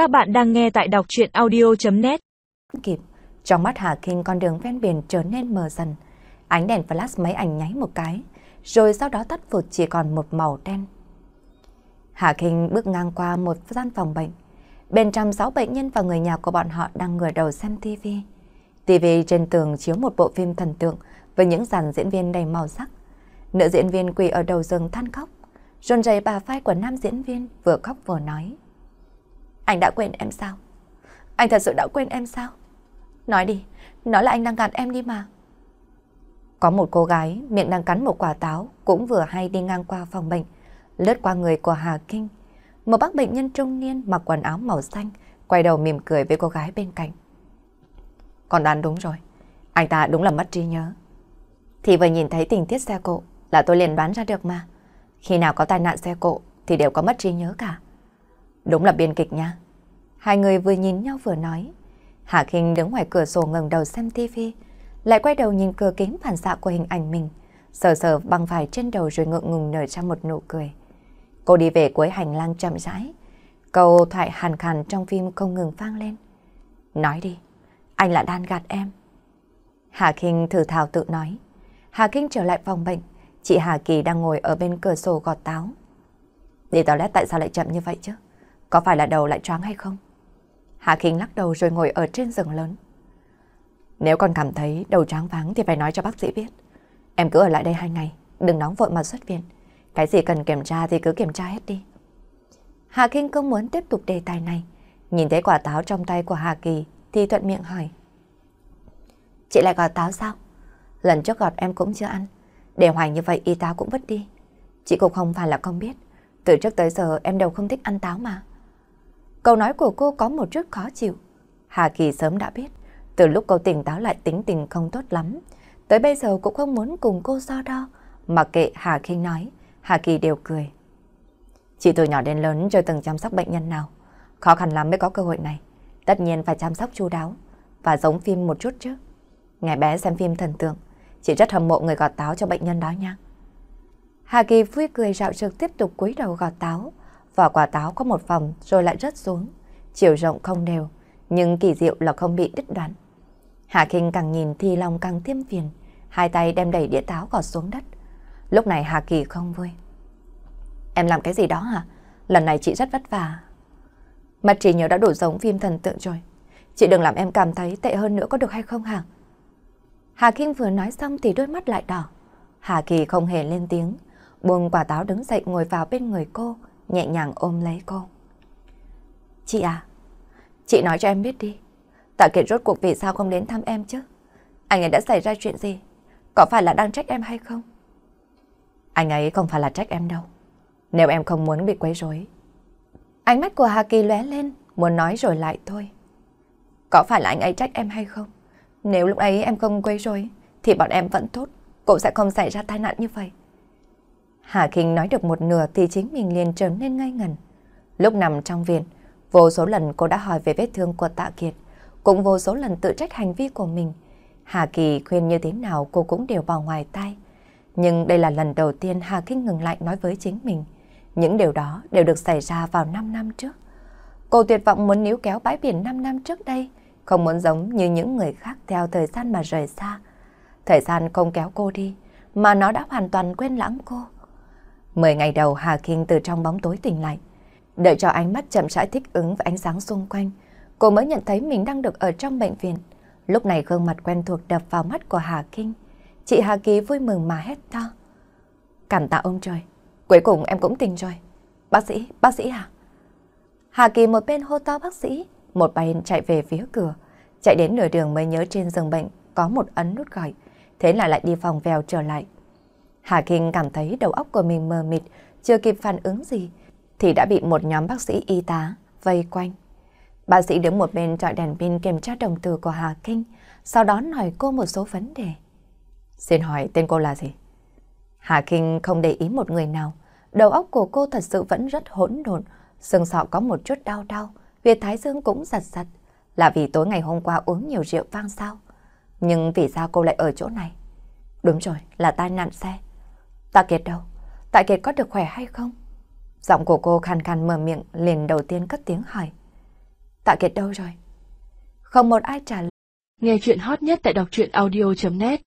Các bạn đang nghe tại đọc chuyện audio.net Kịp, trong mắt Hà Kinh con đường ven biển trở nên mờ dần. Ánh đèn flash máy ảnh nháy một cái, rồi sau đó tắt vụt chỉ còn một màu đen. Hà Kinh bước ngang qua một gian phòng bệnh. Bên trong sáu bệnh nhân và người nhà của bọn họ đang ngửa đầu xem TV. TV trên tường chiếu một bộ phim thần tượng với những dàn diễn viên đầy màu sắc. Nữ diễn viên quỳ ở đầu giường than khóc, run rầy bà vai của nam diễn viên vừa khóc vừa nói. Anh đã quên em sao? Anh thật sự đã quên em sao? Nói đi, nói là anh đang gạt em đi mà. Có một cô gái miệng đang cắn một quả táo cũng vừa hay đi ngang qua phòng bệnh, lướt qua người của Hà Kinh. Một bác bệnh nhân trung niên mặc quần áo màu xanh, quay đầu mỉm cười với cô gái bên cạnh. Còn đoán đúng rồi, anh ta đúng là mất trí nhớ. Thì vừa nhìn thấy tình tiết xe cộ là tôi liền đoán ra được mà. Khi nào có tai nạn xe cộ thì đều có mất trí nhớ cả. Đúng là biên kịch nha. Hai người vừa nhìn nhau vừa nói. Hạ Kinh đứng ngoài cửa sổ ngẩng đầu xem tivi, lại quay đầu nhìn cửa kính phản xạ của hình ảnh mình, sờ sờ băng vải trên đầu rồi ngượng ngùng nở ra một nụ cười. Cô đi về cuối hành lang chậm rãi, câu thoại hàn khàn trong phim không ngừng vang lên. Nói đi, anh là đan gạt em. Hà Kinh thử thào tự nói. Hà Kinh trở lại phòng bệnh, chị Hà Kỳ đang ngồi ở bên cửa sổ gọt táo. Đi toilet tại sao lại chậm như vậy chứ? Có phải là đầu lại choáng hay không? Hạ Kinh lắc đầu rồi ngồi ở trên giường lớn. Nếu còn cảm thấy đầu choáng váng thì phải nói cho bác sĩ biết. Em cứ ở lại đây hai ngày, đừng nóng vội mà xuất viện. Cái gì cần kiểm tra thì cứ kiểm tra hết đi. Hà Kinh không muốn tiếp tục đề tài này. Nhìn thấy quả táo trong tay của Hà Kỳ thì thuận miệng hỏi. Chị lại gọt táo sao? Lần trước gọt em cũng chưa ăn. Để hoài như vậy y táo cũng vứt đi. Chị cũng không phải là không biết. Từ trước tới giờ em đều không thích ăn táo mà. Câu nói của cô có một chút khó chịu. Hà Kỳ sớm đã biết, từ lúc cô tỉnh táo lại tính tình không tốt lắm, tới bây giờ cũng không muốn cùng cô so đo, mặc kệ Hà Kinh nói, Hà Kỳ đều cười. Chị từ nhỏ đến lớn chưa từng chăm sóc bệnh nhân nào, khó khăn lắm mới có cơ hội này, tất nhiên phải chăm sóc chu đáo và giống phim một chút chứ. Ngày bé xem phim thần tượng, chị rất hâm mộ người gọt táo cho bệnh nhân đó nha. Hà Kỳ vui cười rạo rực tiếp tục cúi đầu gọt táo, Vỏ quả táo có một vòng rồi lại rớt xuống. Chiều rộng không đều, nhưng kỳ diệu là không bị đứt đoạn. Hạ Kinh càng nhìn thì lòng càng tiêm phiền. Hai tay đem đẩy đĩa táo gọt xuống đất. Lúc này Hà Kỳ không vui. Em làm cái gì đó hả? Lần này chị rất vất vả. Mặt chị nhớ đã đủ giống phim thần tượng rồi. Chị đừng làm em cảm thấy tệ hơn nữa có được hay không hả? Hà Kinh vừa nói xong thì đôi mắt lại đỏ. Hà Kỳ không hề lên tiếng. Buông quả táo đứng dậy ngồi vào bên người cô nhẹ nhàng ôm lấy cô. Chị à, chị nói cho em biết đi. Tạ Kiệt rốt cuộc vì sao không đến thăm em chứ? Anh ấy đã xảy ra chuyện gì? Có phải là đang trách em hay không? Anh ấy không phải là trách em đâu. Nếu em không muốn bị quấy rối. Ánh mắt của Hà Kỳ lóe lên, muốn nói rồi lại thôi. Có phải là anh ấy trách em hay không? Nếu lúc ấy em không quấy rối, thì bọn em vẫn tốt, cũng sẽ không xảy ra tai nạn như vậy. Hà Kinh nói được một nửa thì chính mình liền trở nên ngây ngần. Lúc nằm trong viện, vô số lần cô đã hỏi về vết thương của Tạ Kiệt, cũng vô số lần tự trách hành vi của mình. Hà Kỳ khuyên như thế nào cô cũng đều bỏ ngoài tai. Nhưng đây là lần đầu tiên Hà Kinh ngừng lại nói với chính mình. Những điều đó đều được xảy ra vào 5 năm trước. Cô tuyệt vọng muốn níu kéo bãi biển 5 năm trước đây, không muốn giống như những người khác theo thời gian mà rời xa. Thời gian không kéo cô đi, mà nó đã hoàn toàn quên lãng cô. Mười ngày đầu Hà Kinh từ trong bóng tối tỉnh lại. Đợi cho ánh mắt chậm rãi thích ứng với ánh sáng xung quanh, cô mới nhận thấy mình đang được ở trong bệnh viện. Lúc này gương mặt quen thuộc đập vào mắt của Hà Kinh. Chị Hà Kỳ vui mừng mà hét to. Cảm tạ ông trời, cuối cùng em cũng tỉnh rồi. Bác sĩ, bác sĩ à? Hà Kỳ một bên hô to bác sĩ, một bên chạy về phía cửa. Chạy đến nửa đường mới nhớ trên giường bệnh có một ấn nút gọi. Thế là lại đi phòng vèo trở lại. Hà Kinh cảm thấy đầu óc của mình mờ mịt, chưa kịp phản ứng gì, thì đã bị một nhóm bác sĩ y tá vây quanh. Bác sĩ đứng một bên trọi đèn pin kiểm tra đồng tử của Hà Kinh, sau đó hỏi cô một số vấn đề. Xin hỏi tên cô là gì? Hà Kinh không để ý một người nào, đầu óc của cô thật sự vẫn rất hỗn độn, xương sọ có một chút đau đau, Việt Thái Dương cũng giật giật, là vì tối ngày hôm qua uống nhiều rượu vang sao? Nhưng vì sao cô lại ở chỗ này? Đúng rồi, là tai nạn xe. Tạ Kiệt đâu? Tạ Kiệt có được khỏe hay không? Giọng của cô khàn khàn mở miệng, liền đầu tiên cất tiếng hỏi. Tạ Kiệt đâu rồi? Không một ai trả lời. Nghe chuyện hot nhất tại đọc truyện audio.net